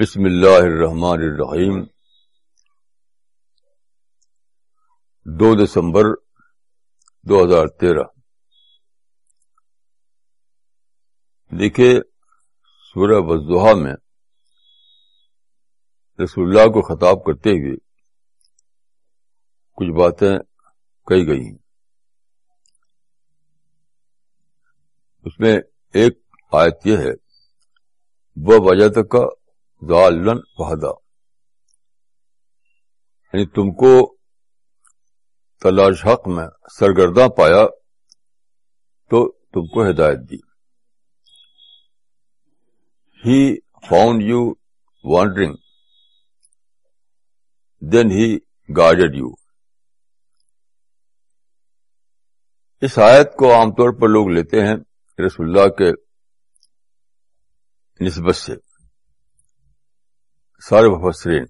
بسم اللہ الرحمن الرحیم۔ دو دسمبر دو ہزار تیرہ۔ دیکھیے، سورہ وضحا میں رسول اللہ کو خطاب کرتے ہوئے کچھ باتیں کہی گئی ہیں۔ اس میں ایک آیت یہ ہے، وہ وجہ تک کا ضالن فہدا یعنی تم کو تلاش حق میں سرگرداں پایا تو تم کو ہدایت دی۔ He found you wandering then he guide you اس آیت کو عام طور پر لوگ لیتے ہیں رسول اللہ کے نسبت سے۔ سارے مفسرین،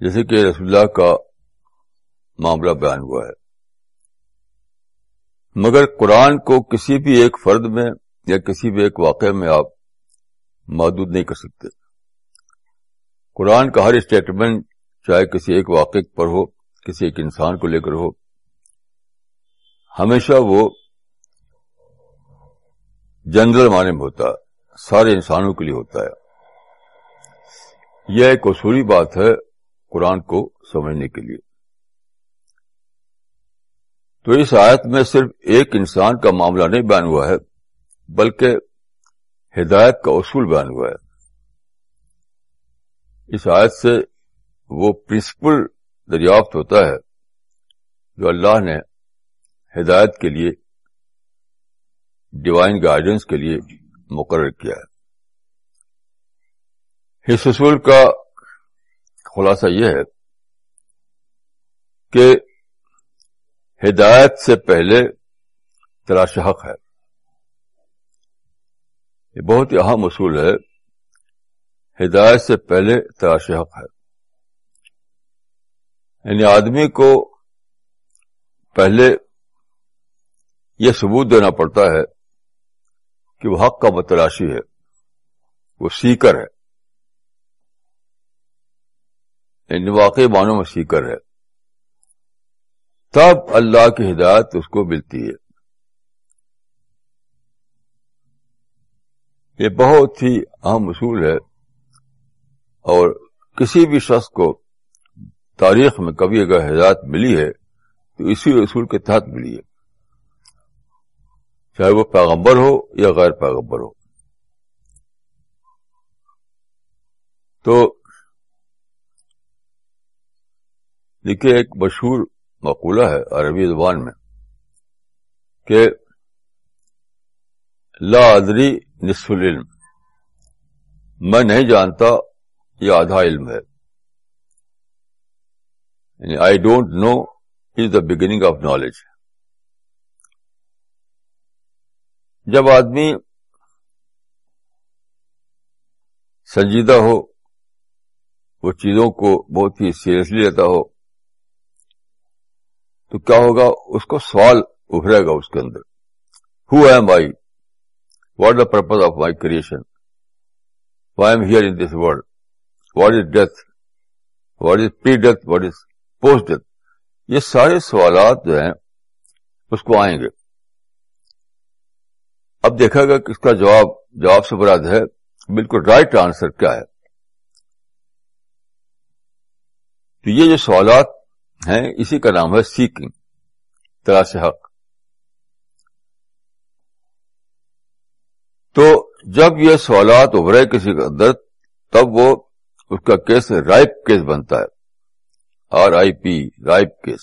جیسے کہ رسول اللہ کا معاملہ بیان ہوا ہے۔ مگر قرآن کو کسی بھی ایک فرد میں یا کسی بھی ایک واقعے میں آپ محدود نہیں کر سکتے۔ قرآن کا ہر اسٹیٹمنٹ چاہے کسی ایک واقع پر ہو، کسی ایک انسان کو لے کر ہو، ہمیشہ وہ جنرل معنی میں ہوتا ہے، سارے انسانوں کے لیے ہوتا ہے۔ یہ ایک اصولی بات ہے قرآن کو سمجھنے کے لیے۔ تو اس آیت میں صرف ایک انسان کا معاملہ نہیں بیان ہوا ہے، بلکہ ہدایت کا اصول بیان ہوا ہے۔ اس آیت سے وہ پرنسپل دریافت ہوتا ہے جو اللہ نے ہدایت کے لیے ڈیوائن گائیڈنس کے لیے مقرر کیا ہے۔ اس اصول کا خلاصہ یہ ہے کہ ہدایت سے پہلے تلاش حق ہے۔ یہ بہت ہی اہم اصول ہے۔ ہدایت سے پہلے تلاش حق ہے۔ یعنی آدمی کو پہلے یہ ثبوت دینا پڑتا ہے کہ وہ حق کا متلاشی ہے، وہ سیکر ہے۔ یعنی واقعی معنوں میں سیکر ہے تب اللہ کی ہدایت اس کو ملتی ہے۔ یہ بہت ہی اہم اصول ہے اور کسی بھی شخص کو تاریخ میں کبھی اگر ہدایت ملی ہے تو اسی اصول کے تحت ملی ہے۔ چاہے وہ پیغمبر ہو یا غیر پیغمبر ہو۔ تو دیکھیے ایک مشہور مقولہ ہے عربی زبان میں کہ لا ادری نصف العلم، میں نہیں جانتا یہ آدھا علم ہے۔ یعنی I don't know is the beginning of knowledge جب آدمی سنجیدہ ہو، وہ چیزوں کو بہت ہی سیریسلی لیتا ہو تو کیا ہوگا؟ اس کو سوال ابھرے گا اس کے اندر. Who am I what the purpose of my creation why am here in this world what is death what is pre death what is post death یہ سارے سوالات جو ہیں، اس کو آئیں گے. اب دیکھا گا کہ اس کا جواب جواب سے براد ہے، بالکل رائٹ آنسر کیا ہے؟ تو یہ جو سوالات ہیں، اسی کا نام ہے سیکنگ تلاش حق۔ تو جب یہ سوالات ابھرے کسی کے اندر، تب وہ اس کا کیس رائپ کیس بنتا ہے۔ R I P ripe case.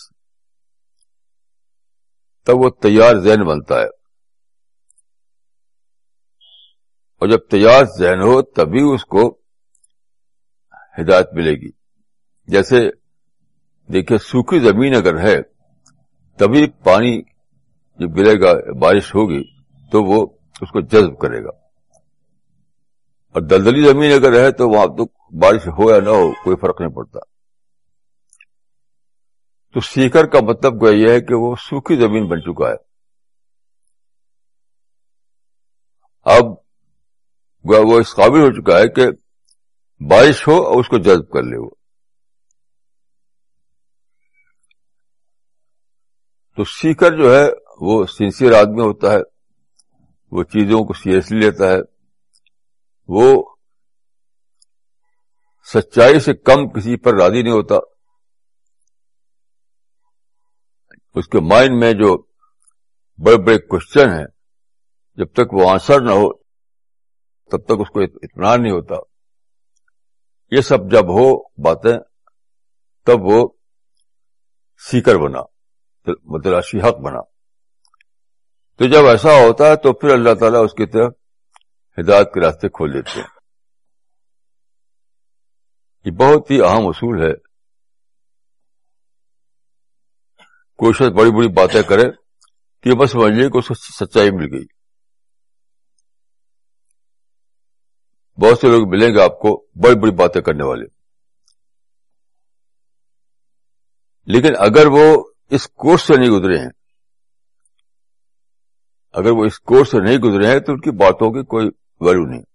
تب وہ تیار ذہن بنتا ہے۔ اور جب تیار ذہن ہو، تبھی اس کو ہدایت ملے گی۔ جیسے دیکھیے سوکھی زمین اگر ہے، تبھی پانی جب گرے گا، بارش ہوگی، تو وہ اس کو جذب کرے گا۔ اور دلدلی زمین اگر ہے، تو وہاں تو بارش ہو یا نہ ہو، کوئی فرق نہیں پڑتا۔ تو سیکر کا مطلب یہ ہے کہ وہ سوکھی زمین بن چکا ہے۔ اب وہ اس قابل ہو چکا ہے کہ بارش ہو اور اس کو جذب کر لے وہ۔ تو سیکر جو ہے وہ سنسیئر آدمی ہوتا ہے، وہ چیزوں کو سیریسلی لیتا ہے۔ وہ سچائی سے کم کسی پر راضی نہیں ہوتا۔ اس کے مائنڈ میں جو بڑے بڑے کوشچن ہیں، جب تک وہ آنسر نہ ہو، تب تک اس کو اطمینان نہیں ہوتا۔ یہ سب جب ہو باتیں، تب وہ سیکر بنا۔ مدراشی حق بنا۔ تو جب ایسا ہوتا ہے تو پھر اللہ تعالیٰ اس کی طرف ہدایت کے راستے کھول دیتے ہیں۔ یہ بہت ہی اہم اصول ہے۔ کوشش بڑی بڑی باتیں کرے کہ بس سمجھیے کہ اس کو سچائی مل گئی۔ بہت سے لوگ ملیں گے آپ کو بڑی بڑی باتیں کرنے والے۔ لیکن اگر وہ اس کورس سے نہیں گزرے ہیں۔ اگر وہ اس کورس سے نہیں گزرے ہیں تو ان کی باتوں کی کوئی ویلو نہیں۔